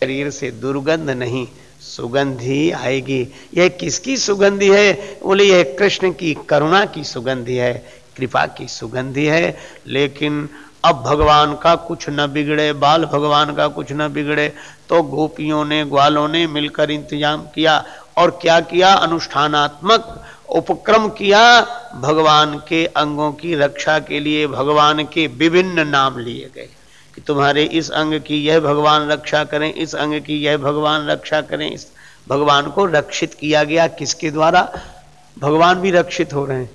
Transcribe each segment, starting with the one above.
शरीर से दुर्गंध नहीं, सुगंधी आएगी। यह किसकी सुगंधि है? बोले, यह कृष्ण की करुणा की सुगंधि है, कृपा की सुगंधि है। लेकिन अब भगवान का कुछ न बिगड़े, बाल भगवान का कुछ न बिगड़े तो गोपियों ने, ग्वालों ने मिलकर इंतज़ाम किया और क्या किया? अनुष्ठानात्मक उपक्रम किया। भगवान के अंगों की रक्षा के लिए भगवान के विभिन्न नाम लिए गए। कि तुम्हारे इस अंग की यह भगवान रक्षा करें, इस अंग की यह भगवान रक्षा करें, इस भगवान को रक्षित किया गया। किसके द्वारा? भगवान भी रक्षित हो रहे हैं।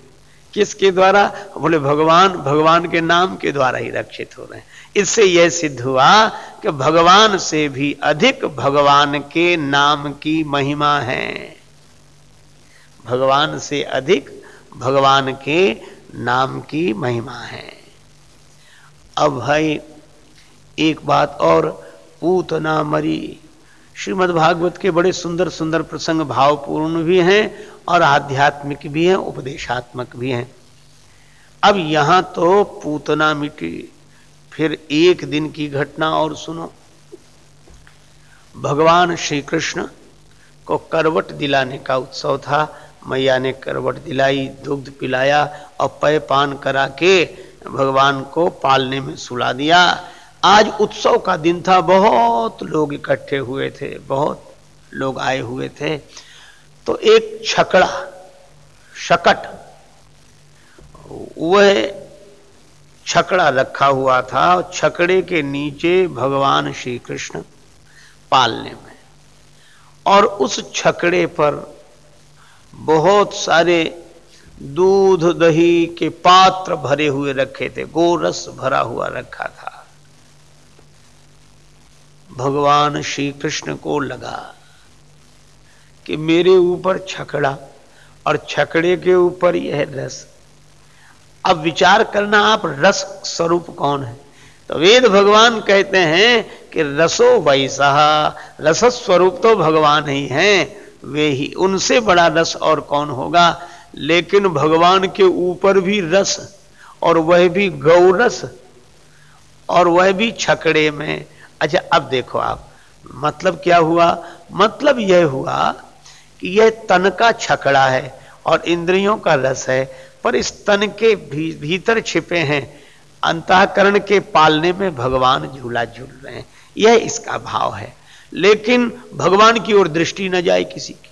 किसके द्वारा? बोले, भगवान भगवान के नाम के द्वारा ही रक्षित हो रहे हैं। इससे यह सिद्ध हुआ कि भगवान से भी अधिक भगवान के नाम की महिमा है। भगवान से अधिक भगवान के नाम की महिमा है। अब भाई एक बात और पूतना मरी। श्रीमद् भागवत के बड़े सुंदर सुंदर प्रसंग भावपूर्ण भी हैं और आध्यात्मिक भी हैं, उपदेशात्मक भी हैं। अब यहाँ तो पूतना मिटी, फिर एक दिन की घटना और सुनो। भगवान श्री कृष्ण को करवट दिलाने का उत्सव था। मैया ने करवट दिलाई, दुग्ध पिलाया और पय पान करा के भगवान को पालने में सुला दिया। आज उत्सव का दिन था, बहुत लोग इकट्ठे हुए थे, बहुत लोग आए हुए थे। तो एक छकड़ा, शकट, वह छकड़ा रखा हुआ था, छकड़े के नीचे भगवान श्री कृष्ण पालने में। और उस छकड़े पर बहुत सारे दूध, दही के पात्र भरे हुए रखे थे, गोरस भरा हुआ रखा था। भगवान श्री कृष्ण को लगा कि मेरे ऊपर छकड़ा और छकड़े के ऊपर यह रस। अब विचार करना, आप रस स्वरूप कौन है? तो वेद भगवान कहते हैं कि रसो वैसा, रस स्वरूप तो भगवान ही हैं, वे ही, उनसे बड़ा रस और कौन होगा? लेकिन भगवान के ऊपर भी रस और वह भी गौरस और वह भी छकड़े में। अच्छा अब देखो आप मतलब क्या हुआ? मतलब यह हुआ कि यह तन का छकड़ा है और इंद्रियों का रस है पर इस तन के भी, भीतर छिपे हैं। अंतःकरण के पालने में भगवान झूला झूल रहे हैं। यह इसका भाव है। लेकिन भगवान की ओर दृष्टि न जाए किसी की।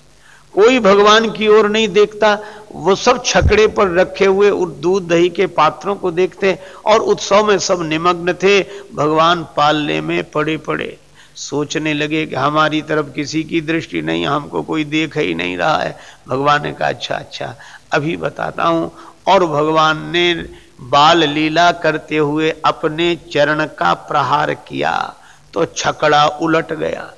कोई भगवान की ओर नहीं देखता। वो सब छकड़े पर रखे हुए दूध दही के पात्रों को देखते और उत्सव में सब निमग्न थे। भगवान पालने में पड़े पड़े। सोचने लगे कि हमारी तरफ़ किसी की दृष्टि नहीं, हमको कोई देख ही नहीं रहा है। भगवान ने कहा अच्छा अच्छा अभी बताता हूँ। और भगवान ने बाल लीला करते हुए अपने चरण का प्रहार किया। तो छकड़ा उलट गया।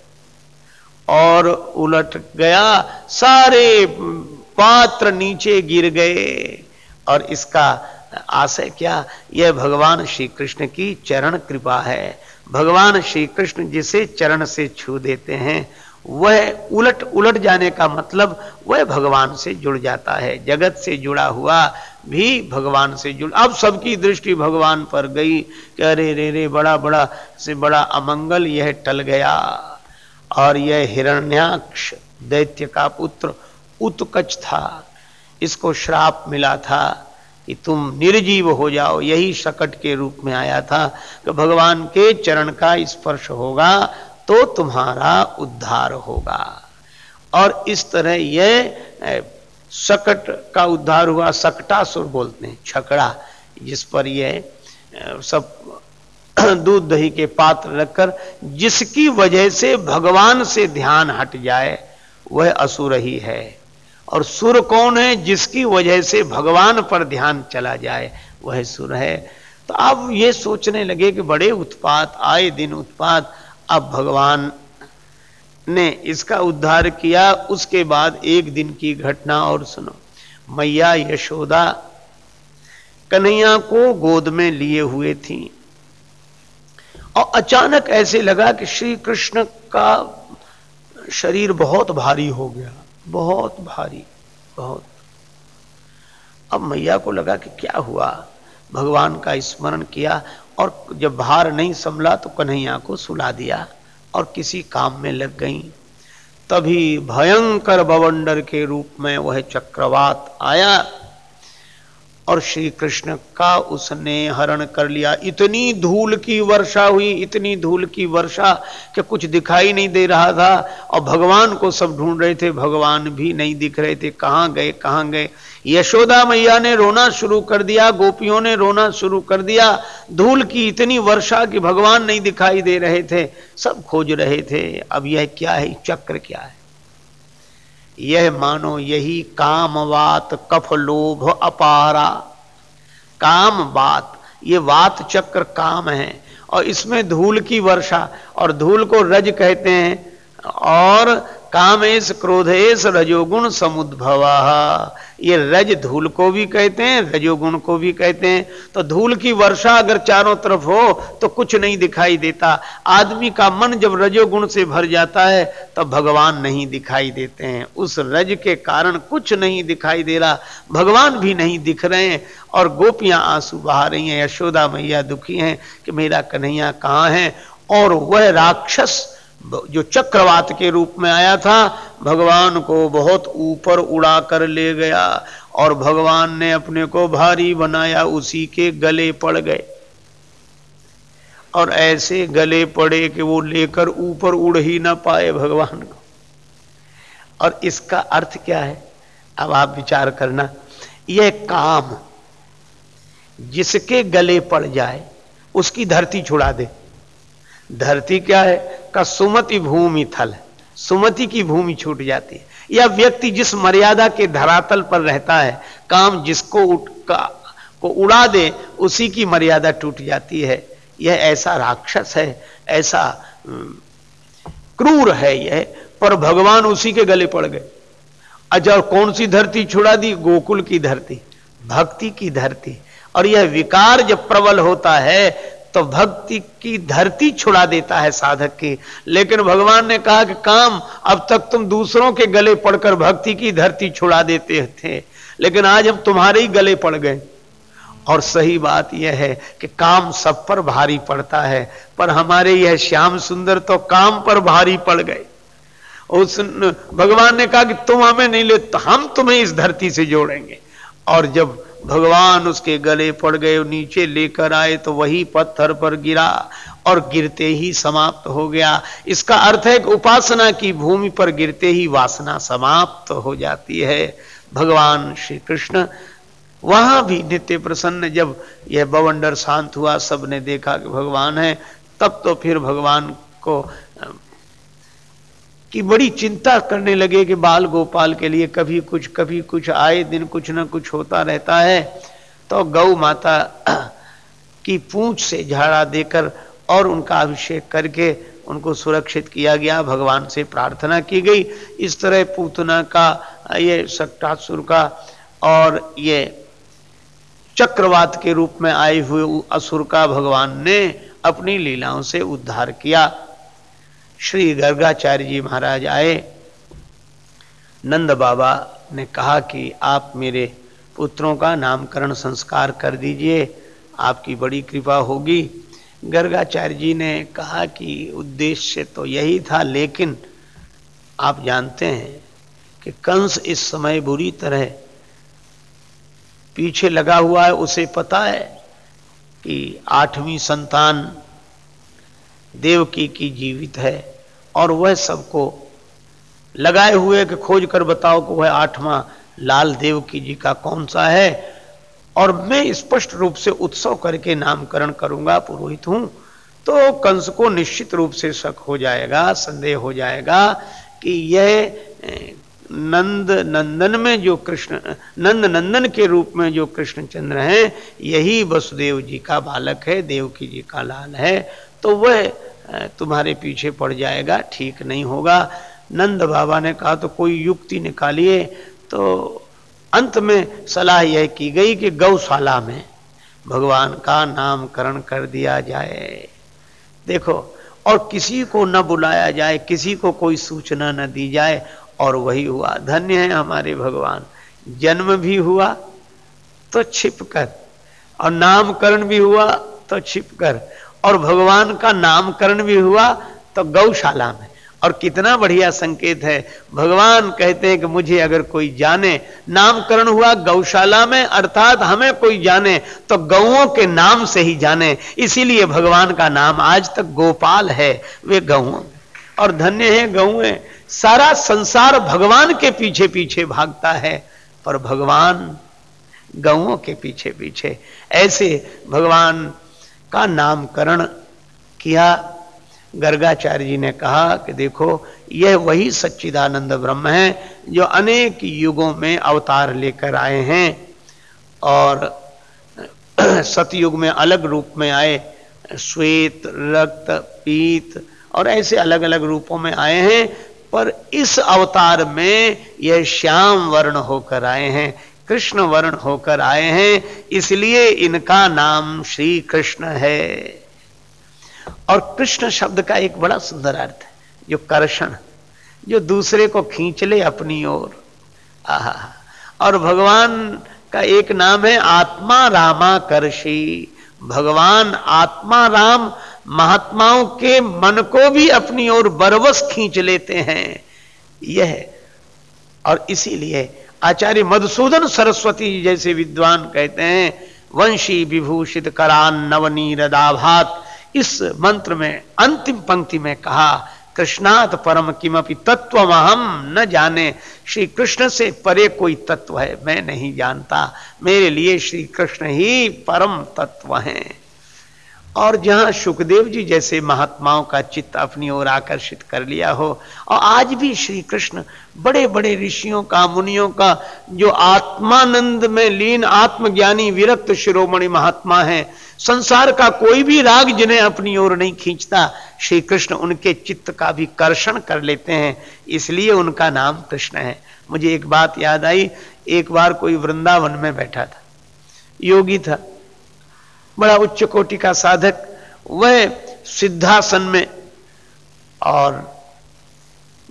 और उलट गया, सारे पात्र नीचे गिर गए। और इसका आशय क्या? यह भगवान श्री कृष्ण की चरण कृपा है। भगवान श्री कृष्ण जिसे चरण से छू देते हैं, वह उलट उलट जाने का मतलब वह भगवान से जुड़ जाता है। जगत से जुड़ा हुआ भी भगवान से जुड़। अब सबकी दृष्टि भगवान पर गई, कि अरे रे रे, बड़ा बड़ा से बड़ा अमंगल यह टल गया। और यह हिरण्याक्ष दैत्य का पुत्र उत्कच था। इसको श्राप मिला था कि तुम निर्जीव हो जाओ, यही शकट के रूप में आया था कि भगवान के चरण का स्पर्श होगा तो तुम्हारा उद्धार होगा। और इस तरह यह सकट का उद्धार हुआ, सकटासुर बोलते हैं, छकड़ा, जिस पर यह सब दूध दही के पात्र रखकर जिसकी वजह से भगवान से ध्यान हट जाए, वह असुर ही है। और सुर कौन है जिसकी वजह से भगवान पर ध्यान चला जाए, वह सुर है। तो अब ये सोचने लगे कि बड़े उत्पात, आए दिन उत्पात, अब भगवान ने इसका उद्धार किया। उसके बाद एक दिन की घटना और सुनो। मैया यशोदा कन्हैया को गोद में लिए हुए थी। और अचानक ऐसे लगा कि श्री कृष्ण का शरीर बहुत भारी हो गया, बहुत भारी, बहुत। अब मैया को लगा कि क्या हुआ? भगवान का स्मरण किया और जब भार नहीं संभला तो कन्हैया को सुला दिया और किसी काम में लग गई। तभी भयंकर बवंडर के रूप में वह चक्रवात आया। और श्री कृष्ण का उसने हरण कर लिया। इतनी धूल की वर्षा हुई, इतनी धूल की वर्षा कि कुछ दिखाई नहीं दे रहा था। और भगवान को सब ढूंढ रहे थे, भगवान भी नहीं दिख रहे थे। कहाँ गए कहाँ गए? यशोदा मैया ने रोना शुरू कर दिया, गोपियों ने रोना शुरू कर दिया। धूल की इतनी वर्षा कि भगवान नहीं दिखाई दे रहे थे। सब खोज रहे थे, अब यह क्या है, चक्र क्या है? यह मानो यही काम वात कफ लोभ अपारा। काम बात, ये वात चक्र काम है, और इसमें धूल की वर्षा, और धूल को रज कहते हैं, और कामेश क्रोधेश रजोगुण समुद्भवा। ये रज धूल को भी कहते हैं, रजोगुण को भी कहते हैं। तो धूल की वर्षा अगर चारों तरफ़ हो तो कुछ नहीं दिखाई देता। आदमी का मन जब रजोगुण से भर जाता है तब भगवान नहीं दिखाई देते हैं। उस रज के कारण कुछ नहीं दिखाई दे रहा। भगवान भी नहीं दिख रहे हैं और गोपियाँ आँसू बहा रही हैं। यशोदा मैया दुखी हैं कि मेरा कन्हैया कहाँ है? और वह राक्षस जो चक्रवात के रूप में आया था, भगवान को बहुत ऊपर उड़ा कर ले गया और भगवान ने अपने को भारी बनाया, उसी के गले पड़ गए। और ऐसे गले पड़े कि वो लेकर ऊपर उड़ ही ना पाए भगवान को। और इसका अर्थ क्या है? अब आप विचार करना, यह काम जिसके गले पड़ जाए, उसकी धरती छुड़ा दे। धरती क्या है? का सुमति भूमि थल सुमति की भूमि छूट जाती है। या व्यक्ति जिस मर्यादा के धरातल पर रहता है, काम जिसको उठ का को उड़ा दे, उसी की मर्यादा टूट जाती है। यह ऐसा राक्षस है, ऐसा क्रूर है यह, पर भगवान उसी के गले पड़ गए। अच्छा कौन सी धरती छुड़ा दी? गोकुल की धरती, भक्ति की धरती। और यह विकार जब प्रबल होता है तो भक्ति की धरती छुड़ा देता है साधक की। लेकिन भगवान ने कहा कि काम, अब तक तुम दूसरों के गले पड़कर भक्ति की धरती छुड़ा देते थे। लेकिन आज हम तुम्हारे ही गले पड़ गए। और सही बात यह है कि काम सब पर भारी पड़ता है, पर हमारे यह श्याम सुंदर तो काम पर भारी पड़ गए। उस भगवान ने कहा कि तुम हमें नहीं ले तो हम तुम्हें इस धरती से जोड़ेंगे। और जब भगवान उसके गले पड़ गए, नीचे लेकर आए तो वही पत्थर पर गिरा और गिरते ही समाप्त हो गया। इसका अर्थ है कि उपासना की भूमि पर गिरते ही वासना समाप्त हो जाती है। भगवान श्री कृष्ण वहाँ भी नित्य प्रसन्न, जब यह बवंडर शांत हुआ, सबने देखा कि भगवान है, तब तो फिर भगवान को कि बड़ी चिंता करने लगे कि बाल गोपाल के लिए कभी कुछ कभी कुछ आए दिन कुछ ना कुछ होता रहता है। तो गौ माता की पूंछ से झाड़ा देकर और उनका अभिषेक करके उनको सुरक्षित किया गया। भगवान से प्रार्थना की गई। इस तरह पूतना का, ये सक्टासुर का और ये चक्रवात के रूप में आए हुए असुर का भगवान ने अपनी लीलाओं से उद्धार किया। श्री गर्गाचार्य जी महाराज आए। नंद बाबा ने कहा कि आप मेरे पुत्रों का नामकरण संस्कार कर दीजिए, आपकी बड़ी कृपा होगी। गर्गाचार्य जी ने कहा कि उद्देश्य तो यही था, लेकिन आप जानते हैं कि कंस इस समय बुरी तरह पीछे लगा हुआ है। उसे पता है कि आठवीं संतान देवकी की जीवित है और वह सबको लगाए हुए कि खोज कर बताओ कि वह आठवां लाल देवकी जी का कौन सा है। और मैं स्पष्ट रूप से उत्सव करके नामकरण करूँगा, पुरोहित हूँ तो कंस को निश्चित रूप से शक हो जाएगा, संदेह हो जाएगा कि यह नंद नंदन में जो कृष्ण, नंद नंदन के रूप में जो कृष्णचंद्र हैं, यही वसुदेव जी का बालक है, देवकी जी का लाल है। तो वह तुम्हारे पीछे पड़ जाएगा, ठीक नहीं होगा। नंद बाबा ने कहा तो कोई युक्ति निकालिए। तो अंत में सलाह यह की गई कि गौशाला में भगवान का नामकरण कर दिया जाए। देखो, और किसी को न बुलाया जाए, किसी को कोई सूचना न दी जाए, और वही हुआ। धन्य है हमारे भगवान। जन्म भी हुआ तो छिप कर। और नामकरण भी हुआ तो छिप कर। और भगवान का नामकरण भी हुआ तो गौशाला में। और कितना बढ़िया संकेत है। भगवान कहते हैं कि मुझे अगर कोई जाने, नामकरण हुआ गौशाला में, अर्थात हमें कोई जाने तो गौओं के नाम से ही जाने। इसीलिए भगवान का नाम आज तक गोपाल है, वे गौओं और धन्य है गौए। सारा संसार भगवान के पीछे पीछे भागता है, पर भगवान गौओं के पीछे पीछे ऐसे भगवान का नामकरण किया। गर्गाचार्य जी ने कहा कि देखो, यह वही सच्चिदानंद ब्रह्म है जो अनेक युगों में अवतार लेकर आए हैं और सतयुग में अलग रूप में आए। श्वेत, रक्त, पीत और ऐसे अलग अलग रूपों में आए हैं, पर इस अवतार में यह श्याम वर्ण होकर आए हैं। कृष्ण वर्ण होकर आए हैं, इसलिए इनका नाम श्री कृष्ण है। और कृष्ण शब्द का एक बड़ा सुंदर अर्थ है, जो कर्षण, जो दूसरे को खींच ले अपनी ओर। आहा, और भगवान का एक नाम है आत्मा रामा कर्षी भगवान आत्मा राम महात्माओं के मन को भी अपनी ओर बरवस खींच लेते हैं। यह, और इसीलिए आचार्य मधुसूदन सरस्वती जैसे विद्वान कहते हैं, वंशी विभूषित करान नवनीरदाभात। इस मंत्र में, अंतिम पंक्ति में कहा, कृष्णात परम किमपि तत्व हम न जाने। श्री कृष्ण से परे कोई तत्व है, मैं नहीं जानता। मेरे लिए श्री कृष्ण ही परम तत्व हैं। और जहाँ सुखदेव जी जैसे महात्माओं का चित्त अपनी ओर आकर्षित कर लिया हो, और आज भी श्री कृष्ण बड़े बड़े ऋषियों का, मुनियों का, जो आत्मानंद में लीन, आत्मज्ञानी, विरक्त शिरोमणि महात्मा है, संसार का कोई भी राग जिन्हें अपनी ओर नहीं खींचता श्री कृष्ण उनके चित्त का भी कर्षण कर लेते हैं, इसलिए उनका नाम कृष्ण है। मुझे एक बात याद आई, एक बार कोई वृंदावन में बैठा था, योगी था बड़ा उच्च कोटि का साधक, वह सिद्धासन में और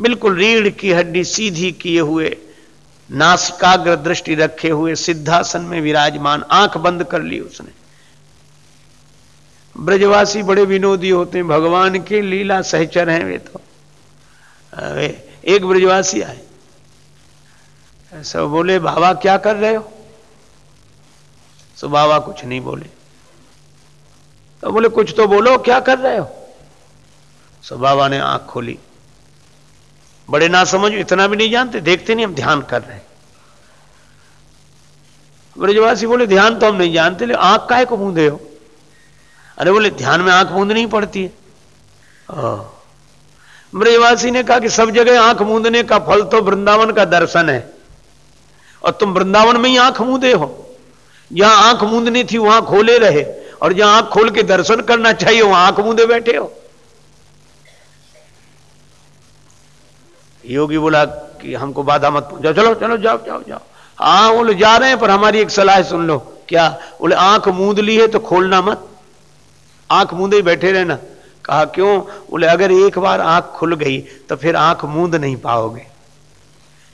बिल्कुल रीढ़ की हड्डी सीधी किए हुए, नासिकाग्र दृष्टि रखे हुए सिद्धासन में विराजमान, आँख बंद कर ली उसने। ब्रजवासी बड़े विनोदी होते हैं, भगवान के लीला सहचर हैं वे तो। वे एक ब्रजवासी आए। सब बोले, बाबा, क्या कर रहे हो? सो बाबा कुछ नहीं बोले। तो बोले, कुछ तो बोलो, क्या कर रहे हो? सो बाबा ने आँख खोली। बड़े ना समझ इतना भी नहीं जानते, देखते नहीं, हम ध्यान कर रहे हैं। ब्रजवासी बोले, ध्यान तो हम नहीं जानते, ले, आँख काहे को मूंदे हो? अरे बोले, ध्यान में आँख मूंदनी पड़ती है। ब्रजवासी ने कहा कि सब जगह आँख मूंदने का फल तो वृंदावन का दर्शन है। और तुम वृंदावन में ही आँख मूंदे हो। जहाँ आँख मूंदनी थी, वहाँ खोले रहे। और जहाँ आँख खोल के दर्शन करना चाहिए, वहाँ आँख मूंदे बैठे हो। योगी बोला कि हमको बाधा मत पहुंचाओ। चलो चलो, जाओ जाओ जाओ। हाँ बोले जा रहे हैं, पर हमारी एक सलाह सुन लो। क्या? बोले, आँख मूंद ली है तो खोलना मत। आँख मूंदे ही बैठे रहना। कहा, क्यों? बोले, अगर एक बार आँख खुल गई तो फिर आँख मूंद नहीं पाओगे।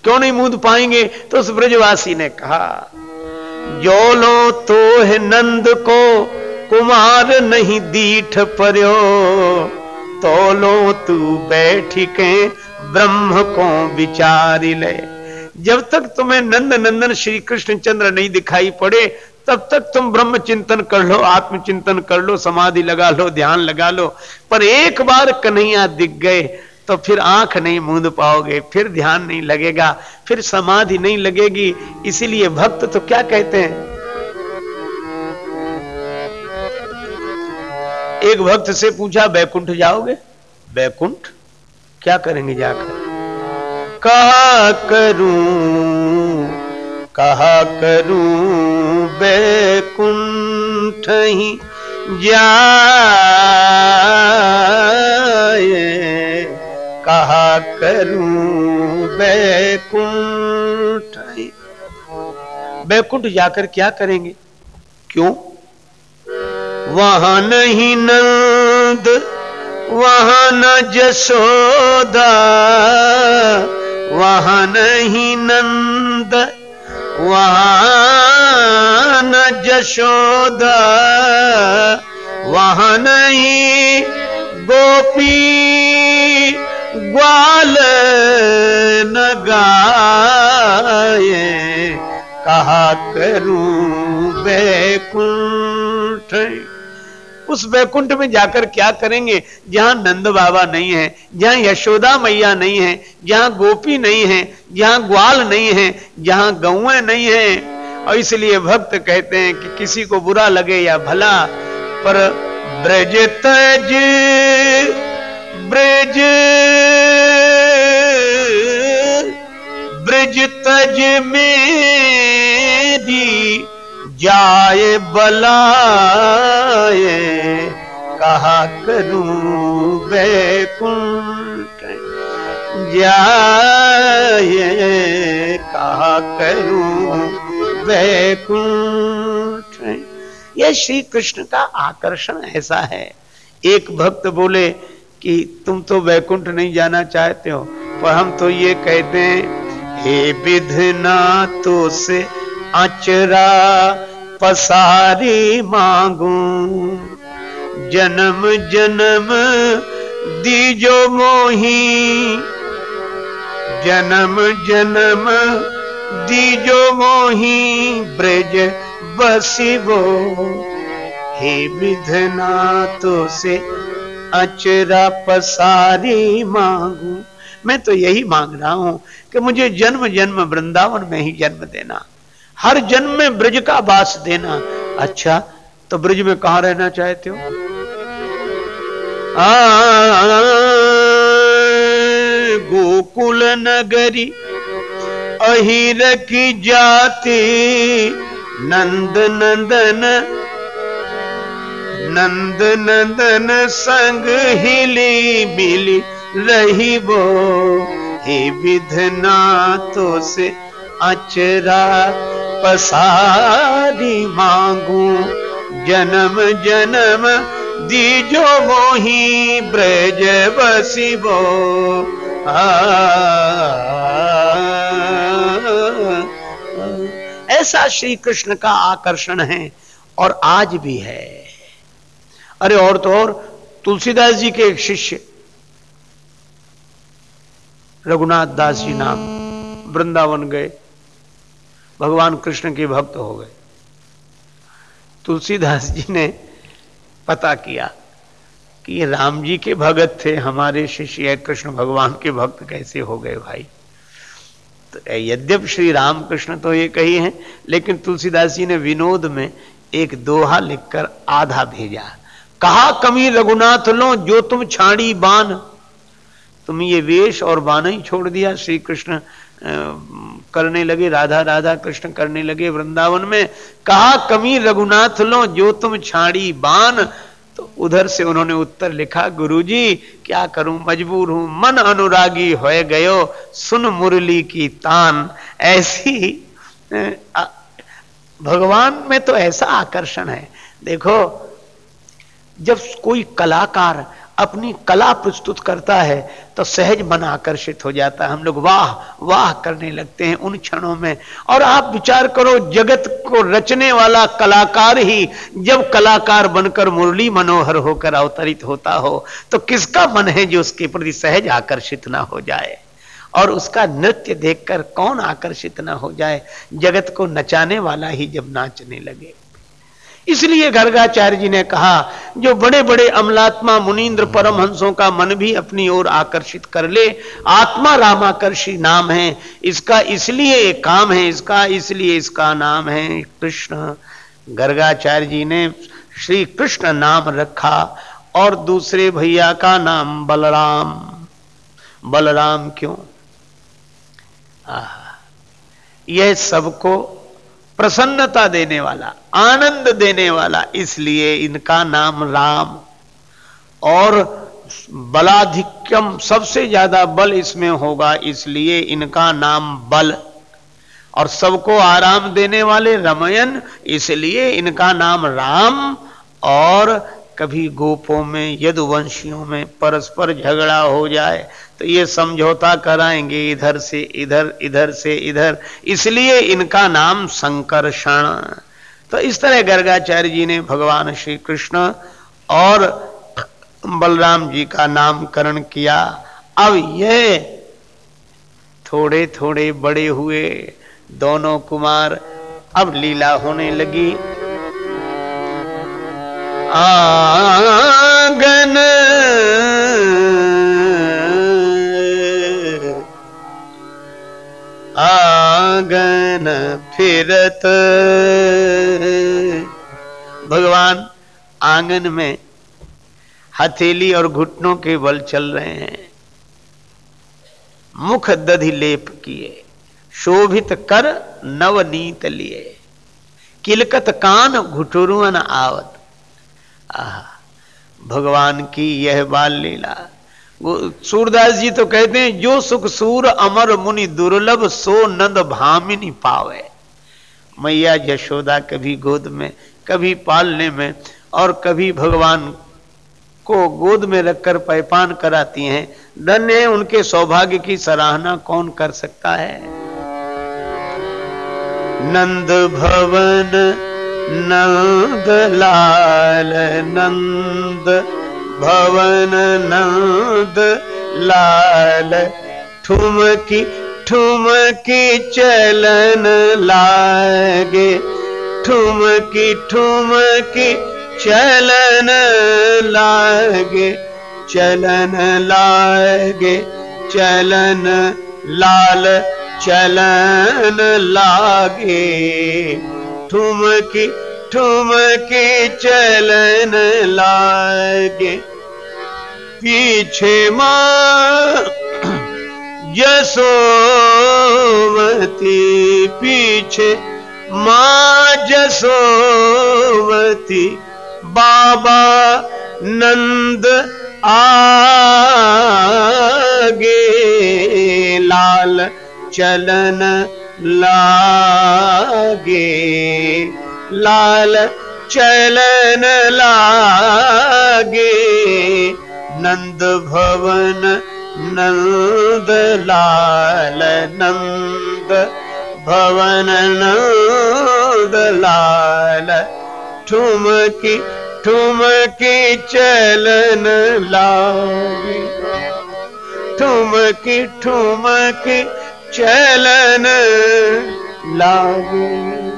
क्यों नहीं मूंद पाएँगे? तो उस ब्रजवासी ने कहा, जो लो तो है नंद को कुमार नहीं दीठ पर्यो तो लो तू बैठ के ब्रह्म को विचारी ले। जब तक तुम्हें नंद नंदन श्री कृष्ण चंद्र नहीं दिखाई पड़े, तब तक तुम ब्रह्म चिंतन कर लो, आत्म चिंतन कर लो, समाधि लगा लो, ध्यान लगा लो। पर एक बार कन्हैया दिख गए तो फिर आँख नहीं मूंद पाओगे, फिर ध्यान नहीं लगेगा, फिर समाधि नहीं लगेगी। इसीलिए भक्त तो क्या कहते हैं? एक भक्त से पूछा बैकुंठ जाओगे? बैकुंठ? क्या करेंगे जाकर? कहा करूँ कहा करूँ बैकुंठ ही जाए। कहा करूँ बैकुंठ बैकुंठ जाकर क्या करेंगे? क्यों? वहाँ नहीं नंद, वहाँ न जसोदा, वहाँ नहीं नंद, वहाँ न जशोदा वहाँ नहीं गोपी ग्वाल न गाए। कहा करूँ बेकुंठ उस वैकुंठ में जाकर क्या करेंगे? जहाँ नंद बाबा नहीं है, जहाँ यशोदा मैया नहीं है, जहाँ गोपी नहीं है, जहाँ ग्वाल नहीं है, जहाँ गौए नहीं है। और इसलिए भक्त कहते हैं कि किसी को बुरा लगे या भला, पर ब्रज तज, ब्रज ब्रज तज मेरी जाए, बलाए, कहा करूँ बैकुंठ? जाए, कहा करूँ बैकुंठ? यह श्री कृष्ण का आकर्षण ऐसा है। एक भक्त बोले कि, तुम तो वैकुंठ नहीं जाना चाहते हो, पर हम तो ये कहते हैं, हे विधना तो से अचरा पसारी मांगू। जन्म जन्म दीजो मोही। जन्म जन्म दीजो मोही, ब्रज बसिबो। हे विधना तो से अचरा पसारी मांगू। मैं तो यही मांग रहा हूँ कि मुझे जन्म जन्म वृंदावन में ही जन्म देना। हर जन्म में ब्रज का वास देना। अच्छा तो ब्रज में कहा रहना चाहते हो? गोकुल नगरी, अहिर की जाति, नंद नंदन नंद नंदन संग हिली मिली रही वो। हे विधना तो से अचरा पसारी मांगू। जन्म जन्म दीजो मोही ब्रज बसिबो। ऐसा श्री कृष्ण का आकर्षण है और आज भी है। अरे और तो और, तुलसीदास जी के एक शिष्य, रघुनाथ दास जी नाम, वृंदावन गए। भगवान कृष्ण के भक्त हो गए। तुलसीदास जी ने पता किया कि ये राम जी के भगत थे, हमारे शिष्य कृष्ण भगवान के भक्त कैसे हो गए भाई? तो यद्यप श्री राम कृष्ण तो ये कही हैं, लेकिन तुलसीदास जी ने विनोद में एक दोहा लिखकर आधा भेजा। कहा, कमी रघुनाथ लो, जो तुम छाड़ी बान। तुम ये वेश और बान ही छोड़ दिया, श्री कृष्ण करने लगे, राधा राधा कृष्ण करने लगे वृंदावन में। कहा कमी रघुनाथ लो, जो तुम छाड़ी बान तो उधर से उन्होंने उत्तर लिखा, गुरुजी, क्या करूँ? मजबूर हूँ। मन अनुरागी हो गयो, सुन मुरली की तान। ऐसी भगवान में तो ऐसा आकर्षण है। देखो, जब कोई कलाकार अपनी कला प्रस्तुत करता है तो सहज मन आकर्षित हो जाता है। हम लोग वाह वाह करने लगते हैं उन क्षणों में। और आप विचार करो, जगत को रचने वाला कलाकार ही जब कलाकार बनकर मुरली मनोहर होकर अवतरित होता हो तो किसका मन है जो उसके प्रति सहज आकर्षित ना हो जाए? और उसका नृत्य देखकर कौन आकर्षित ना हो जाए? जगत को नचाने वाला ही जब नाचने लगे। इसलिए गर्गाचार्य जी ने कहा, जो बड़े बड़े अमलात्मा मुनीन्द्र परमहंसों का मन भी अपनी ओर आकर्षित कर ले, आत्मा रामाकर्षी नाम है, इसका इसलिए काम है, इसका इसलिए इसका नाम है कृष्ण। गर्गाचार्य जी ने श्री कृष्ण नाम रखा और दूसरे भैया का नाम बलराम। बलराम क्यों? यह सबको प्रसन्नता देने वाला, आनंद देने वाला, इसलिए इनका नाम राम। और बलाधिक्यम सबसे ज़्यादा बल इसमें होगा, इसलिए इनका नाम बल। और सबको आराम देने वाले रमयन, इसलिए इनका नाम राम। और कभी गोपों में, यदुवंशियों में परस्पर झगड़ा हो जाए तो ये समझौता कराएँगे, इधर से इधर इधर से इधर। इसलिए इनका नाम संकर्षण। तो इस तरह गर्गाचार्य जी ने भगवान श्री कृष्ण और बलराम जी का नामकरण किया। अब ये थोड़े थोड़े बड़े हुए दोनों कुमार अब लीला होने लगी। आँगन। आँगन फिरत। भगवान, आँगन में हथेली और घुटनों के बल चल रहे हैं। मुख दधि लेप किए, शोभित कर नवनीत लिए। किलकत कान घुटुरुअन आवत। आह, भगवान की यह बाल लीला सूरदास जी तो कहते हैं, जो सुख सूर अमर मुनि दुर्लभ, सो नंद भामिनी पावे। मैया यशोदा कभी गोद में, कभी पालने में, और कभी भगवान को गोद में रखकर पैपान कराती हैं। धन्य उनके सौभाग्य की सराहना कौन कर सकता है? नंद भवन नंद लाल नंद, भवन नंद, लाल, ठुमकी ठुमकी चलन लागे। ठुमकी ठुमकी चलन लागे चलन लागे, चलन लाल, चलन लागे। ठुमकी ठुमकी चलन लागे। पीछे माँ जसोमती पीछे माँ जसोमती बाबा नंद आगे। लाल चलन लागे। लाल चलन लागे। नंद भवन नंद लाल नंद भवन नंद लाल। ठुमकी ठुमकी चलन लागे। ठुमकी ठुमकी चलन लागे।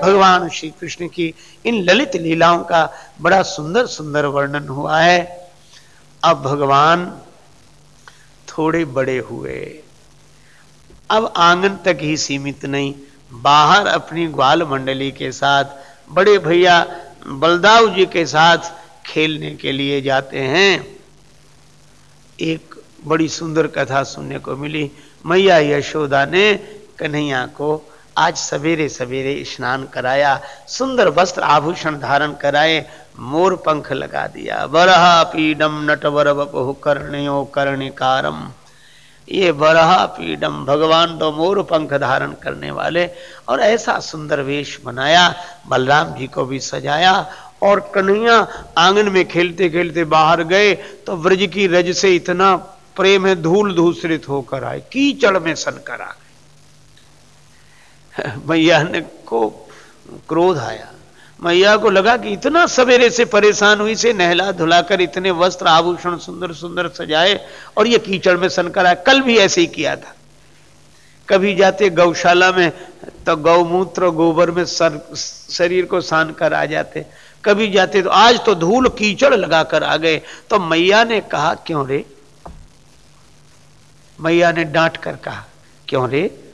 भगवान श्री कृष्ण की इन ललित लीलाओं का बड़ा सुंदर सुंदर वर्णन हुआ है। अब भगवान थोड़े बड़े हुए। अब आँगन तक ही सीमित नहीं, बाहर अपनी ग्वाल मंडली के साथ, बड़े भैया बलदाव जी के साथ खेलने के लिए जाते हैं। एक बड़ी सुंदर कथा सुनने को मिली। मैया यशोदा ने कन्हैया को आज सवेरे सवेरे स्नान कराया, सुंदर वस्त्र आभूषण धारण कराए, मोर पंख लगा दिया। बरहा पीडम नटवर बपु कर्णयो कर्णिकारम। ये बरहा पीडम, भगवान तो मोर पंख धारण करने वाले। और ऐसा सुंदर वेश बनाया, बलराम जी को भी सजाया। और कन्हैया आँगन में खेलते खेलते बाहर गए तो व्रज की रज से इतना प्रेम है, धूल धूसरित होकर आए, कीचड़ में सनकर आ गए। मैया ने को क्रोध आया। मैया को लगा कि इतना सवेरे से परेशान हुई से नहला धुलाकर इतने वस्त्र आभूषण सुंदर सुंदर सजाए और ये कीचड़ में सनकर आया कल भी ऐसे ही किया था। कभी जाते गौशाला में तो गौमूत्र गोबर में सर, शरीर को सान कर आ जाते। कभी जाते तो आज तो धूल कीचड़ लगाकर आ गए। तो मैया ने कहा, क्यों रे? मैया ने डांट कर कहा, क्यों रे?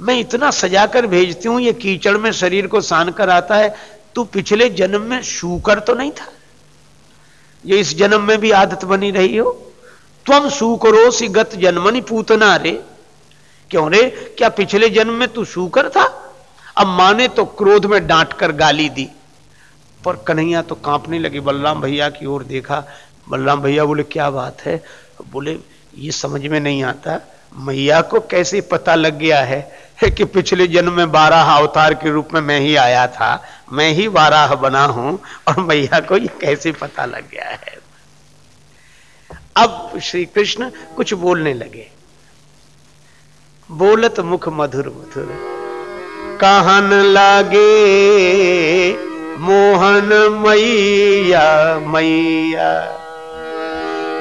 मैं इतना सजाकर भेजती हूँ, ये कीचड़ में शरीर को सान कर आता है, तू पिछले जन्म में शूकर तो नहीं था? ये इस जन्म में भी आदत बनी रही हो? तुम शूकरो सी गत जन्मनी पूतना रे। क्यों रे? क्या पिछले जन्म में तू शूकर था? अब माँ ने तो क्रोध में डांट कर गाली दी। पर कन्हैया तो कांपने लगी, बलराम भैया की ओर देखा। बलराम भैया बोले, क्या बात है? बोले ये समझ में नहीं आता, मैया को कैसे पता लग गया है कि पिछले जन्म में बारह अवतार के रूप में मैं ही आया था, मैं ही बारह बना हूँ और मैया को ये कैसे पता लग गया है? अब श्री कृष्ण कुछ बोलने लगे। बोलत मुख मधुर मधुर, कहन लागे मोहन मैया मैया।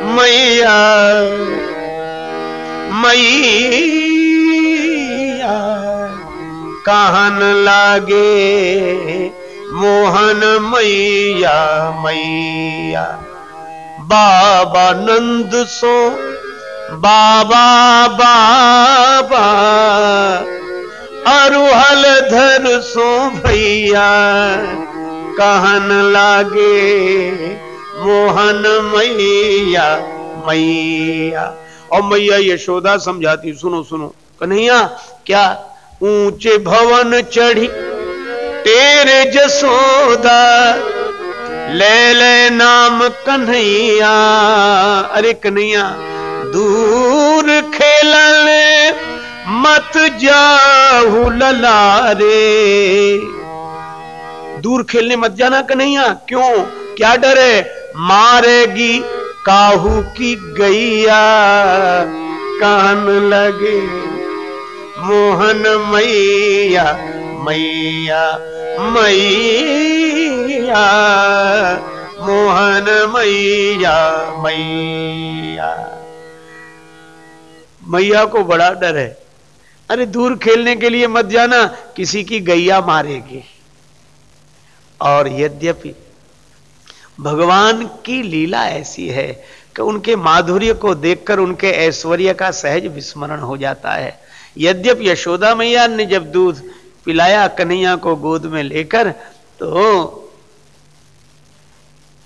मैया मैया, कहन लागे मोहन मैया मैया। बाबा नंद सो, बाबा बाबा। अरुहल धर सो भैया, कहन लागे मोहन मैया मैया। और मैया यशोदा समझाती, सुनो सुनो, कन्हैया, क्या ऊँचे भवन चढ़ी तेरे जसोदा? ले ले नाम कन्हैया। अरे कन्हैया, दूर खेलन मत जाहू ललारे। दूर खेलने मत जाना कन्हैया, क्यों? क्या डर है? मारेगी काहू की गैया। कान लगे, मोहन मैया मैया मैया। मोहन मैया मैया। मैया को बड़ा डर है। अरे दूर खेलने के लिए मत जाना, किसी की गैया मारेगी। और यद्यपि भगवान की लीला ऐसी है कि उनके माधुर्य को देखकर उनके ऐश्वर्य का सहज विस्मरण हो जाता है। यद्यप यशोदा मैया ने जब दूध पिलाया, कन्हैया को गोद में लेकर तो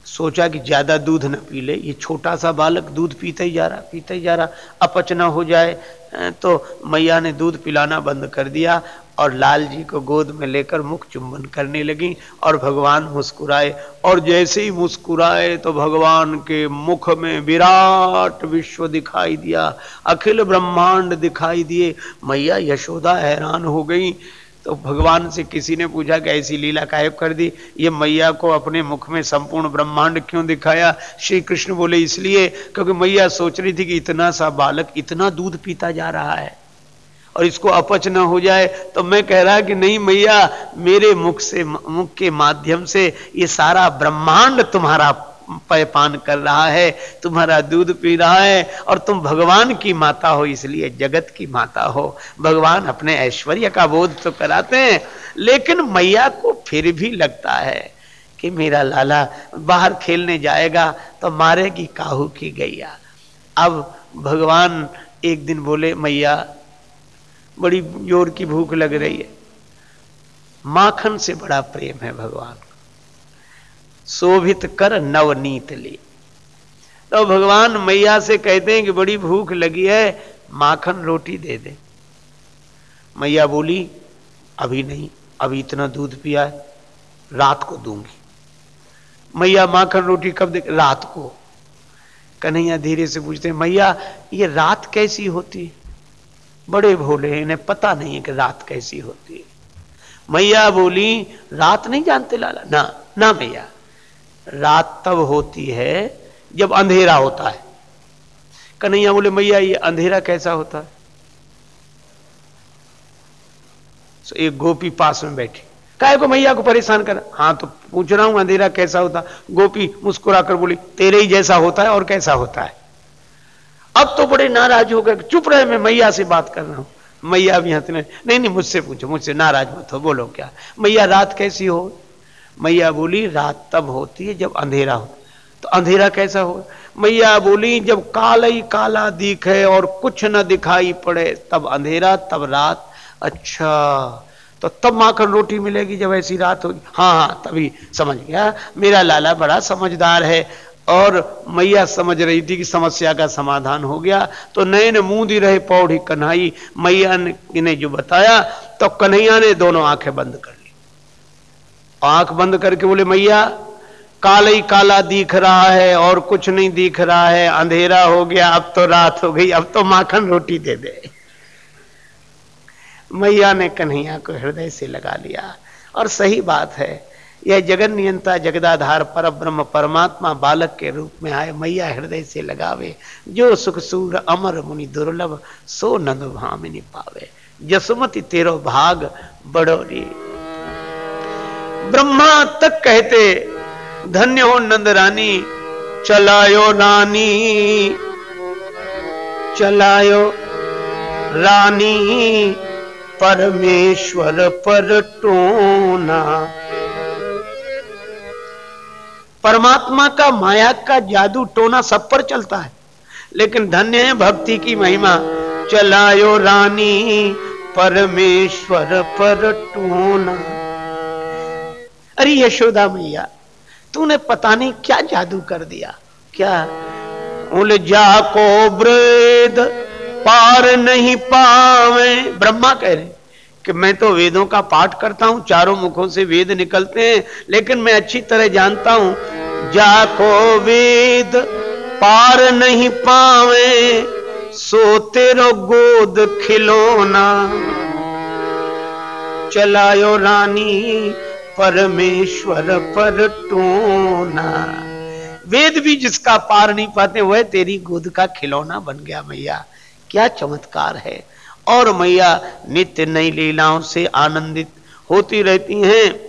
सोचा कि ज़्यादा दूध न पी ले। ये छोटा सा बालक दूध पीते ही जा रहा, पीते ही जा रहा, अपच न हो जाए। तो मैया ने दूध पिलाना बंद कर दिया। और लाल जी को गोद में लेकर मुख चुंबन करने लगी और भगवान मुस्कुराए। और जैसे ही मुस्कुराए तो भगवान के मुख में विराट विश्व दिखाई दिया, अखिल ब्रह्मांड दिखाई दिए। मैया यशोदा हैरान हो गई। तो भगवान से किसी ने पूछा कि ऐसी लीला कायब कर दी? ये मैया को अपने मुख में संपूर्ण ब्रह्मांड क्यों दिखाया? श्री कृष्ण बोले, इसलिए क्योंकि मैया सोच रही थी कि इतना सा बालक इतना दूध पीता जा रहा है। और इसको अपच न हो जाए तो मैं कह रहा कि नहीं मैया, मेरे मुख से, मुख के माध्यम से ये सारा ब्रह्मांड तुम्हारा पान कर रहा है, तुम्हारा दूध पी रहा है, और तुम भगवान की माता हो, इसलिए जगत की माता हो। भगवान अपने ऐश्वर्य का बोध तो कराते हैं, लेकिन मैया को फिर भी लगता है कि मेरा लाला बाहर खेलने जाएगा तो मारेगी काहू की गैया। अब भगवान एक दिन बोले, मैया बड़ी ज़ोर की भूख लग रही है। माखन से बड़ा प्रेम है भगवान। शोभित कर नवनीत ले। तो भगवान मैया से कहते हैं कि बड़ी भूख लगी है, माखन रोटी दे दे। मैया बोली, अभी नहीं, अभी इतना दूध पिया है, रात को दूँगी। मैया माखन रोटी कब दे, रात को। कन्हैया धीरे से पूछते मैया, ये रात कैसी होती? है बड़े भोले इन्हें पता नहीं है कि रात कैसी होती है। मैया बोली, रात नहीं जानते लाला? ना ना मैया। रात तब होती है जब अंधेरा होता है। कन्हैया बोले, मैया, ये अंधेरा कैसा होता है? तो एक गोपी पास में बैठी। काय को, मैया को परेशान कर। हाँ तो पूछ रहा हूँ, अंधेरा कैसा होता? गोपी मुस्कुराकर बोली, तेरे ही जैसा होता है और कैसा होता है? अब तो बड़े नाराज़ हो गए, चुप रहे, मैं मैया से बात कर रहा हूँ। मैया भी हंसने नहीं नहीं, मुझसे पूछो, मुझसे नाराज़ मत हो, बोलो क्या? मैया, रात कैसी हो? मैया बोली, रात तब होती है जब अंधेरा हो। तो अंधेरा कैसा हो? मैया बोली, जब काला ही काला दिखे और कुछ न दिखाई पड़े, तब अंधेरा, तब रात। अच्छा तो तब माखन रोटी मिलेगी जब ऐसी रात होगी। हाँ हाँ तभी, समझ गया। मेरा लाला बड़ा समझदार है। और मैया समझ रही थी कि समस्या का समाधान हो गया तो नए ने मुँह दी रहे पौड़ी कन्हई। मैया ने जो बताया तो कन्हैया ने दोनों आँखें बंद कर ली। आँख बंद करके बोले, मैया, काला ही काला दिख रहा है और कुछ नहीं दिख रहा है, अंधेरा हो गया, अब तो रात हो गई, अब तो माखन रोटी दे दे। मैया ने कन्हैया को हृदय से लगा लिया। और सही बात है यह जगन नियंता जगदाधार पर ब्रह्म परमात्मा बालक के रूप में आए, मैया हृदय से लगावे, जो सुख सूर अमर मुनि दुर्लभ, सो नंद भामिनी पावे। जसुमति तेरो भाग बड़ोरी। ब्रह्मा तक कहते, धन्य हो नंद रानी, चलायो रानी चलायो रानी, परमेश्वर पर टोना। परमात्मा का माया का जादू टोना सब पर चलता है। लेकिन धन्य है भक्ति की महिमा। चलायो रानी, परमेश्वर पर टोना। अरे यशोदा मैया, तूने पता नहीं क्या जादू कर दिया? क्या उलझा को ब्रेद पार नहीं पावे? ब्रह्मा कह रहे कि मैं तो वेदों का पाठ करता हूँ, चारों मुखों से वेद निकलते हैं, लेकिन मैं अच्छी तरह जानता हूँ जाको वेद पार नहीं पावे सो तेरो गोद खिलौना। चलायो रानी परमेश्वर पर टोना। वेद भी जिसका पार नहीं पाते, वह तेरी गोद का खिलौना बन गया, मैया। क्या चमत्कार है। और मैया नित्य नई लीलाओं से आनंदित होती रहती हैं।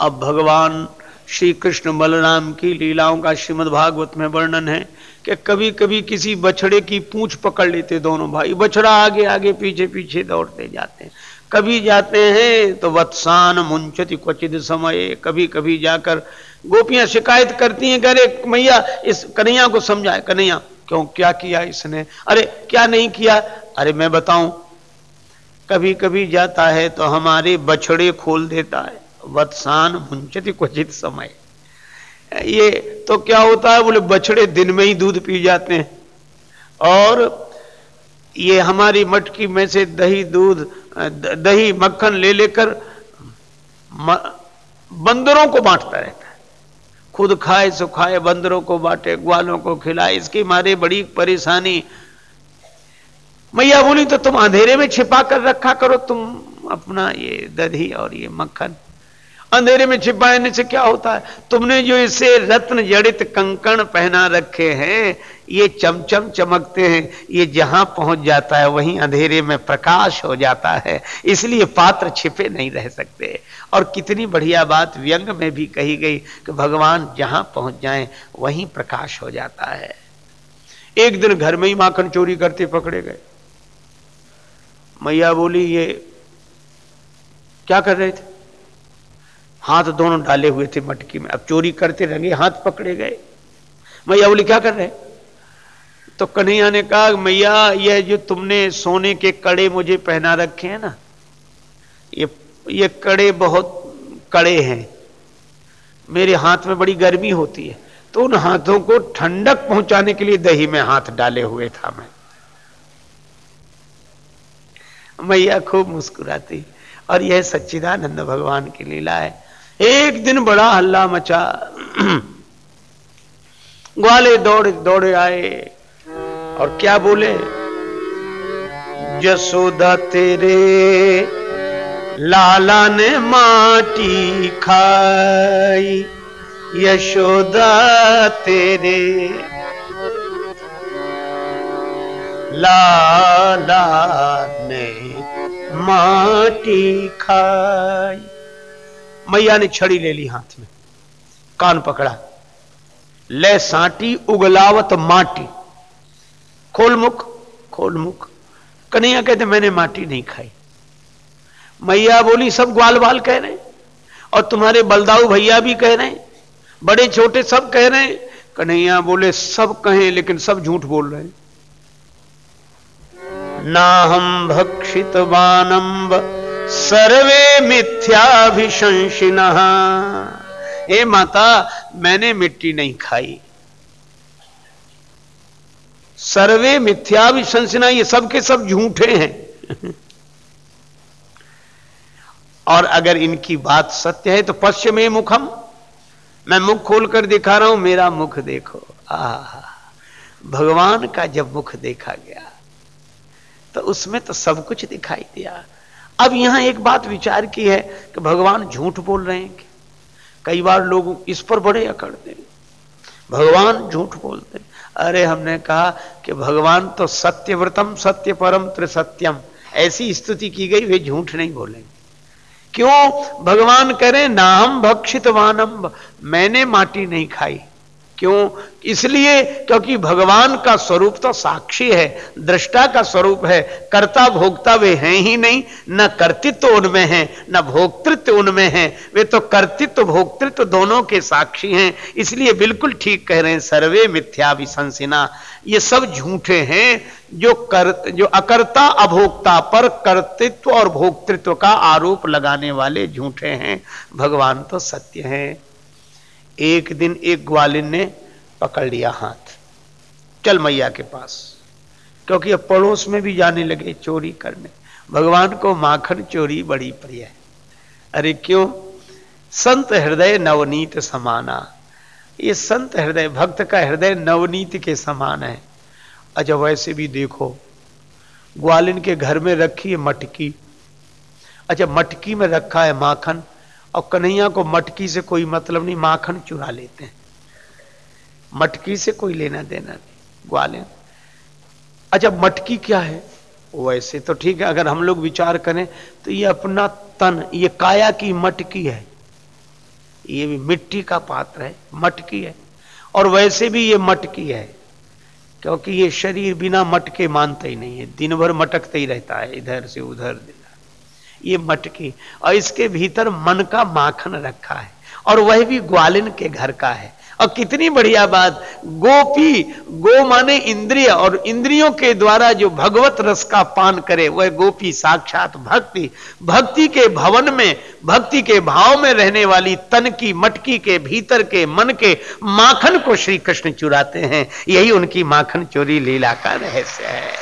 अब भगवान श्री कृष्ण बलराम की लीलाओं का श्रीमद भागवत में वर्णन है कि कभी कभी किसी बछड़े की पूंछ पकड़ लेते दोनों भाई। बछड़ा आगे आगे पीछे पीछे दौड़ते जाते हैं। कभी जाते हैं तो वत्सान मुंचति क्वचित समय। कभी कभी जाकर गोपियाँ शिकायत करती हैं अरे मैया, इस कन्हैया को समझाए। कन्हैया, क्यों, क्या किया इसने? अरे, क्या नहीं किया? अरे मैं बताऊँ कभी कभी जाता है तो हमारे बछड़े खोल देता है। वत्सान मुंचति क्वचित समय। ये तो क्या होता है, बोले बछड़े दिन में ही दूध पी जाते हैं। और ये हमारी मटकी में से दही दूध, दही मक्खन ले लेकर बंदरों को बांटता रहता है। खुद खाए, सुखाए, बंदरों को बांटे, ग्वालों को खिलाए, इसकी मारे बड़ी परेशानी मैया बोली तो तुम अंधेरे में छिपा कर रखा करो, तुम अपना ये दही और ये मक्खन। अंधेरे में छिपाने से क्या होता है? तुमने जो इसे रत्न जड़ित कंकण पहना रखे हैं, ये चमचम चमकते हैं, ये जहाँ पहुँच जाता है, वहीं अंधेरे में प्रकाश हो जाता है। इसलिए पात्र छिपे नहीं रह सकते। और कितनी बढ़िया बात व्यंग में भी कही गई कि भगवान जहाँ पहुँच जाए, वहीं प्रकाश हो जाता है। एक दिन घर में ही माखन चोरी करते पकड़े गए। मैया बोली, ये क्या कर रहे थे? हाथ दोनों डाले हुए थे मटकी में। अब चोरी करते रंगे, हाथ पकड़े गए। मैया बोली, क्या कर रहे? तो कन्हैया ने कहा, मैया, यह जो तुमने सोने के कड़े मुझे पहना रखे हैं ना, ये ये कड़े बहुत कड़े हैं। मेरे हाथ में बड़ी गर्मी होती है तो उन हाथों को ठंडक पहुँचाने के लिए दही में हाथ डाले हुए था मैं। मैया खूब मुस्कुराती, और यह सच्चिदानंद भगवान की लीला है। एक दिन बड़ा हल्ला मचा। ग्वाले दौड़े दौड़े आए, और क्या बोले? जसोदा तेरे लाला ने माटी खाई, यशोदा तेरे लाला ने माटी खाई। मैया ने छड़ी ले ली हाथ में, कान पकड़ा। ले साटी, उगलावत माटी। खोल मुख खोल मुख। कन्हैया कहते, मैंने माटी नहीं खाई। मैया बोली, सब ग्वाल बाल कह रहे और तुम्हारे बलदाऊ भैया भी कह रहे बड़े छोटे सब कह रहे कन्हैया बोले, सब कहें, लेकिन सब झूठ बोल रहे हैं। ना हम भक्षित वानंब सर्वे मिथ्याभिशंसिन। हे माता, मैंने मिट्टी नहीं खाई। सर्वे मिथ्याभिशंसिना, ये सब के सब झूठे हैं। और अगर इनकी बात सत्य है तो पश्चिम मुखम। मैं मुख खोलकर दिखा रहा हूँ, मेरा मुख देखो। आ भगवान का जब मुख देखा गया तो उसमें तो सब कुछ दिखाई दिया। अब यहाँ एक बात विचार की है कि भगवान झूठ बोल रहे हैं कई बार लोग इस पर बड़े अकड़ते भगवान झूठ बोलते अरे हमने कहा कि भगवान तो सत्यव्रतम सत्य परम त्रिसत्यम। ऐसी स्तुति की गई, वे झूठ नहीं बोलेंगे। क्यों? भगवान करें नाम भक्षित वानम मैंने माटी नहीं खाई। क्यों? इसलिए क्योंकि भगवान का स्वरूप तो साक्षी है, दृष्टा का स्वरूप है, कर्ता भोक्ता वे हैं ही नहीं, न कर्तृत्व उनमें है, न भोक्तृत्व उनमें है, वे तो कर्तित्व, भोक्तृत्व दोनों के साक्षी हैं। इसलिए बिल्कुल ठीक कह रहे हैं, सर्वे मिथ्या विशंसिना ये सब झूठे हैं, जो कर, जो अकर्ता, अभोक्ता पर कर्तृत्व और भोक्तृत्व का आरोप लगाने वाले झूठे हैं। भगवान तो सत्य हैं। एक दिन एक ग्वालिन ने पकड़ लिया हाथ, चल मैया के पास, क्योंकि अब पड़ोस में भी जाने लगे चोरी करने। भगवान को माखन चोरी बड़ी प्रिय है। अरे क्यों? संत हृदय नवनीत समाना। ये संत हृदय, भक्त का हृदय नवनीत के समान है। अच्छा वैसे भी देखो, ग्वालिन के घर में रखी है मटकी। अच्छा मटकी में रखा है माखन और कन्हैया को मटकी से कोई मतलब नहीं, माखन चुरा लेते हैं। मटकी से कोई लेना देना नहीं ग्वालिन अच्छा मटकी क्या है? वैसे तो ठीक है, अगर हम लोग विचार करें तो ये अपना तन, ये काया की मटकी है। ये भी मिट्टी का पात्र है, मटकी है। और वैसे भी ये मटकी है, क्योंकि ये शरीर बिना मटके मानता ही नहीं है दिन भर मटकते ही रहता है, इधर से उधर। ये मटकी और इसके भीतर मन का माखन रखा है और वह भी ग्वालिन के घर का है। और कितनी बढ़िया बात, गोपी, गो माने इंद्रिय और इंद्रियों के द्वारा जो भगवत रस का पान करे, वह गोपी साक्षात भक्ति भक्ति के भवन में, भक्ति के भाव में रहने वाली तन की, मटकी के भीतर के, मन के माखन को श्री कृष्ण चुराते हैं। यही उनकी माखन चोरी लीला का रहस्य है।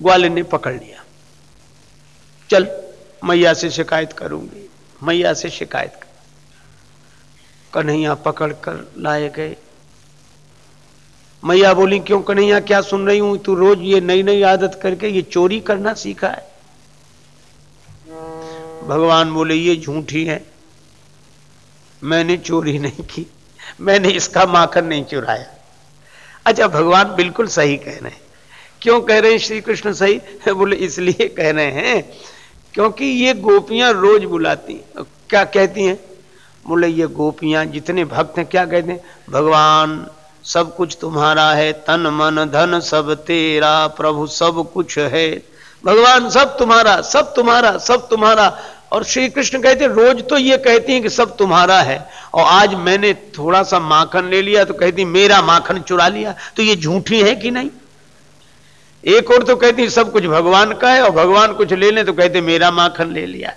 ग्वालिन ने पकड़ लिया। चल, मैया से शिकायत करूँगी। मैया से शिकायत कर। कन्हैया पकड़ कर लाए गए। मैया बोली, क्यों कन्हैया, क्या सुन रही हूँ? तू रोज ये नई नई आदत करके ये चोरी करना सीखा है? भगवान बोले, ये झूठी है। मैंने चोरी नहीं की। मैंने इसका माखन नहीं चुराया। अच्छा भगवान बिल्कुल सही कह रहे हैं। क्यों कह रहे हैं श्री कृष्ण सही? बोले, इसलिए कह रहे हैं क्योंकि ये गोपियाँ रोज बुलाती क्या कहती हैं? बोले, ये गोपियाँ जितने भक्त हैं, क्या कहते हैं? भगवान, सब कुछ तुम्हारा है, तन मन धन सब तेरा, प्रभु सब कुछ है। भगवान, सब तुम्हारा सब तुम्हारा सब तुम्हारा। और श्री कृष्ण कहते, रोज तो ये कहती हैं कि सब तुम्हारा है। और आज मैंने थोड़ा सा माखन ले लिया तो कहती, मेरा माखन चुरा लिया तो ये झूठी है कि नहीं? एक और तो कहती सब कुछ भगवान का है और भगवान कुछ ले ले तो कहते मेरा माखन ले लिया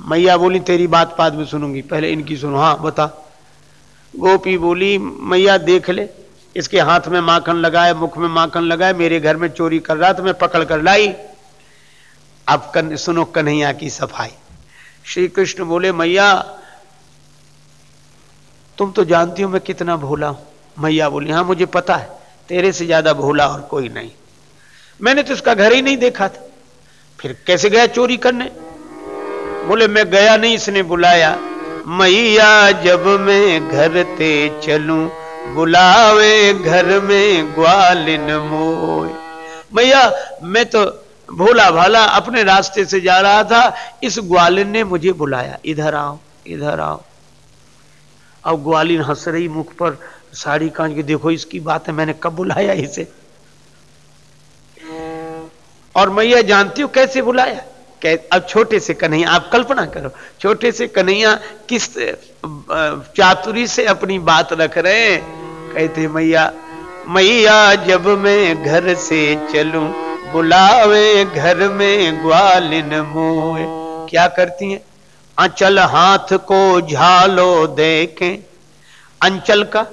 मैया बोली तेरी बात बाद में सुनूँगी पहले इनकी सुनो। हाँ बता। गोपी बोली मैया देख ले इसके हाथ में माखन लगाए मुख में माखन लगाए मेरे घर में चोरी कर रहा तो मैं पकड़ कर लाई। अब कन, सुनो कन्हैया की सफ़ाई। श्री कृष्ण बोले मैया तुम तो जानती हो मैं कितना भोला हूँ। मैया बोली हाँ मुझे पता है। तेरे से ज़्यादा भोला और कोई नहीं। मैंने तो उसका घर ही नहीं देखा था। फिर कैसे गया चोरी करने? बोले, मैं गया नहीं, इसने बुलाया। मैया, जब मैं घर ते चलूँ, बुलावे घर में ग्वालिन मोय मैया, मैं तो भोला भाला अपने रास्ते से जा रहा था, इस ग्वालिन ने मुझे बुलाया। इधर आओ इधर आओ। अब ग्वालिन हंस रही मुख पर साड़ी कांच के, देखो इसकी बात है, मैंने कब बुलाया इसे? और मैं मैया जानती हूँ कैसे बुलाया? अब छोटे से कन्हैया, आप कल्पना करो, छोटे से कन्हैया किस चातुरी से अपनी बात रख रहे हैं? कहते मैया मैया, जब मैं घर से चलूँ, बुलावे घर में ग्वालिन मोए क्या करती हैं? अंचल हाथ को झालो देखें, अंचल का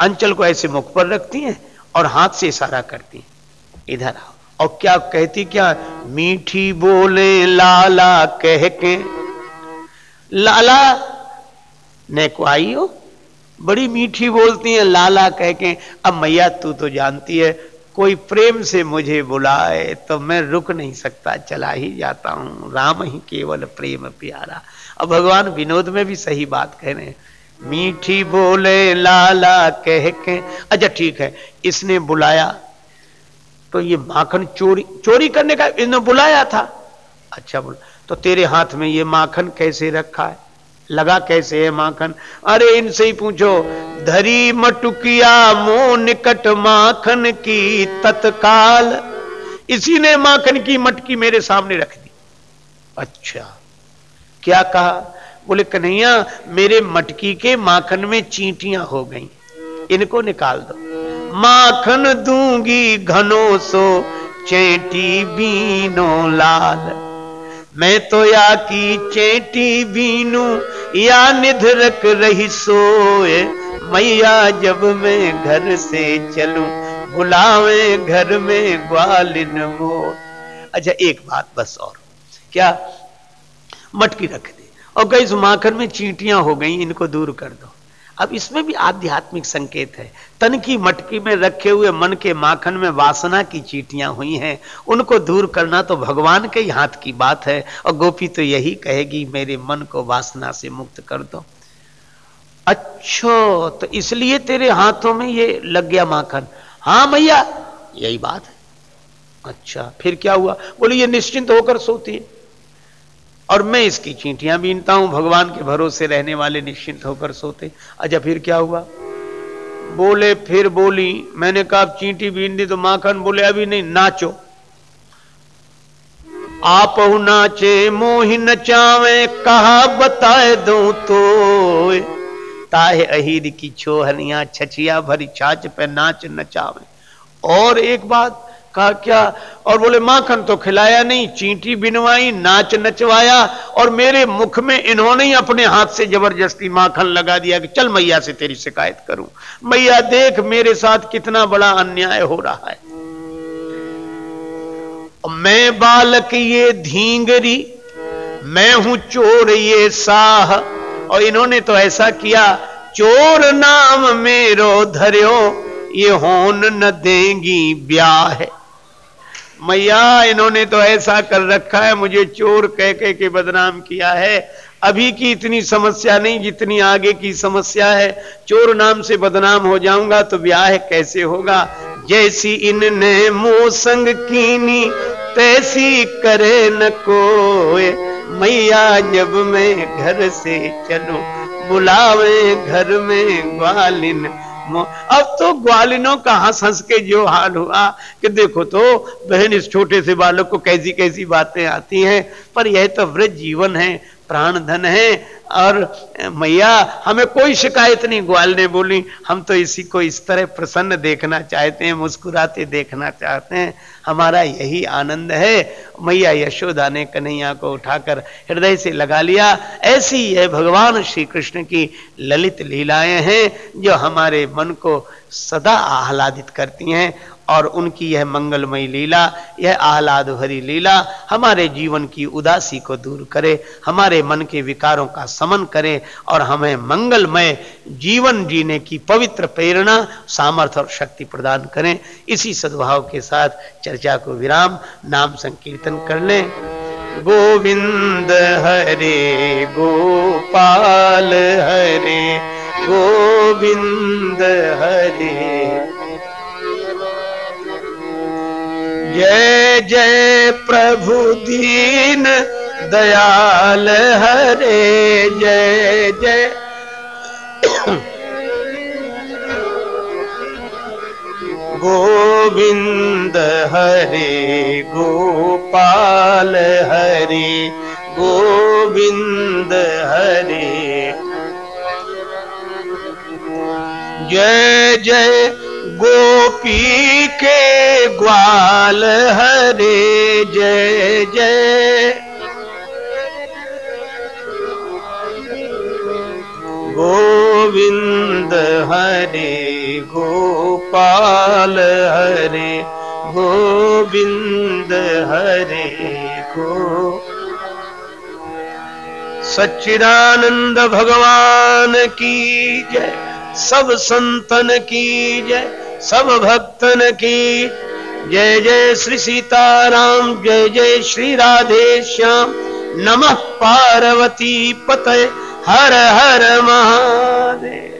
अंचल को ऐसे मुख पर रखती हैं और हाथ से इशारा करती हैं। इधर आओ। और क्या कहती, क्या? मीठी बोले लाला कह के, लाला ने को आई हो? बड़ी मीठी बोलती है, लाला कह के, अब मैया, तू तो जानती है, कोई प्रेम से मुझे बुलाए तो मैं रुक नहीं सकता, चला ही जाता हूँ। राम ही केवल प्रेम प्यारा। अब भगवान विनोद में भी सही बात कह रहे हैं। मीठी बोले लाला कह के अच्छा ठीक है, इसने बुलाया। तो ये माखन चोरी चोरी करने का इसने बुलाया था। अच्छा बोला तो तेरे हाथ में ये माखन कैसे रखा है? लगा कैसे है माखन? अरे, इनसे ही पूछो, धरी मटुकिया मो निकट माखन की तत्काल। इसी ने माखन की मटकी मेरे सामने रख दी। अच्छा क्या कहा? बोले कन्हैया मेरे मटकी के माखन में चींटियाँ हो गई। इनको निकाल दो। माखन दूँगी घनो सो, चेटी बीनो लाल। मैं तो या की चेटी बीनू, या निधरक रही सोए। मैया जब मैं घर से चलूँ, बुलावे घर में ग्वालिन मोर। अच्छा एक बात बस और। क्या? मटकी रख दी। और गई माखन में चींटियाँ हो गई, इनको दूर कर दो। अब इसमें भी आध्यात्मिक संकेत है। तन की मटकी में रखे हुए मन के माखन में वासना की चीटियाँ हुई हैं। उनको दूर करना तो भगवान के हाथ की बात है। और गोपी तो यही कहेगी, मेरे मन को वासना से मुक्त कर दो। अच्छो तो इसलिए तेरे हाथों में ये लग गया माखन। हाँ भैया, यही बात है। अच्छा फिर क्या हुआ? बोले, ये निश्चिंत होकर सोती है। और मैं इसकी चींटियाँ बीनता हूँ, भगवान के भरोसे रहने वाले निश्चिंत होकर सोते। अच्छा फिर क्या हुआ? बोले, फिर बोली, मैंने कहा चींटी बीन दी तो माखन बोले, अभी नहीं, नाचो। आप नाचे, मोहि नचावे, कहा, बताए दो तो ताहे अहीर की छोहनिया, छछिया भरी छाछ पे नाच नचावे। और एक बात कहा, क्या? और बोले, माखन तो खिलाया नहीं, चींटी बिनवाई, नाच नचवाया और मेरे मुख में इन्होंने ही अपने हाथ से ज़बरदस्ती माखन लगा दिया कि चल मैया से तेरी शिकायत करूँ। मैया, देख मेरे साथ कितना बड़ा अन्याय हो रहा है। मैं बालक ये धींगरी, मैं हूँ चोर ये साह, और इन्होंने तो ऐसा किया, चोर नाम मेरो धर्यो, ये होन न देंगी ब्याह है। मैया, इन्होंने तो ऐसा कर रखा है, मुझे चोर कह कह के बदनाम किया है। अभी की इतनी समस्या नहीं, जितनी आगे की समस्या है। चोर नाम से बदनाम हो जाऊँगा तो ब्याह कैसे होगा? जैसी इनने मोसंग कीनी, तैसी करे न कोई मैया, जब मैं घर से चलूँ, बुलावे घर में ग्वालिन। अब तो ग्वालिनों का हंस के जो हाल हुआ कि देखो तो बहन इस छोटे से बालक को कैसी कैसी बातें आती हैं, पर यह तो वृद्ध जीवन है, प्राण धन है, और मैया, हमें कोई शिकायत नहीं ग्वाल ने बोली, हम तो इसी को इस तरह प्रसन्न देखना चाहते हैं, मुस्कुराते देखना चाहते हैं। हमारा यही आनंद है। मैया यशोदा ने कन्हैया को उठाकर हृदय से लगा लिया। ऐसी यह भगवान श्री कृष्ण की ललित लीलाएँ हैं, जो हमारे मन को सदा आह्लादित करती हैं। और उनकी यह मंगलमयी लीला, यह आह्लाद भरी लीला हमारे जीवन की उदासी को दूर करे, हमारे मन के विकारों का समन करे और हमें मंगलमय जीवन जीने की पवित्र प्रेरणा सामर्थ्य और शक्ति प्रदान करें। इसी सद्भाव के साथ चर्चा को विराम, नाम संकीर्तन कर लें। गोविंद हरे गोपाल हरे, गोविंद हरे। जय जय प्रभु दीन दयाल हरे, जय जय। गोविंद हरे, गोपाल हरे, गोविंद हरे। जय जय गोपी के ग्वाल हरे, जय जय। गोविंद हरे, गोपाल हरे, गोविंद हरे, गो। सच्चिदानंद भगवान की जय, सब संतन की जय। सब भक्तन की। जय जय श्री सीताराम जय जय श्री राधे श्याम। नमः पार्वती पतय हर हर महादेव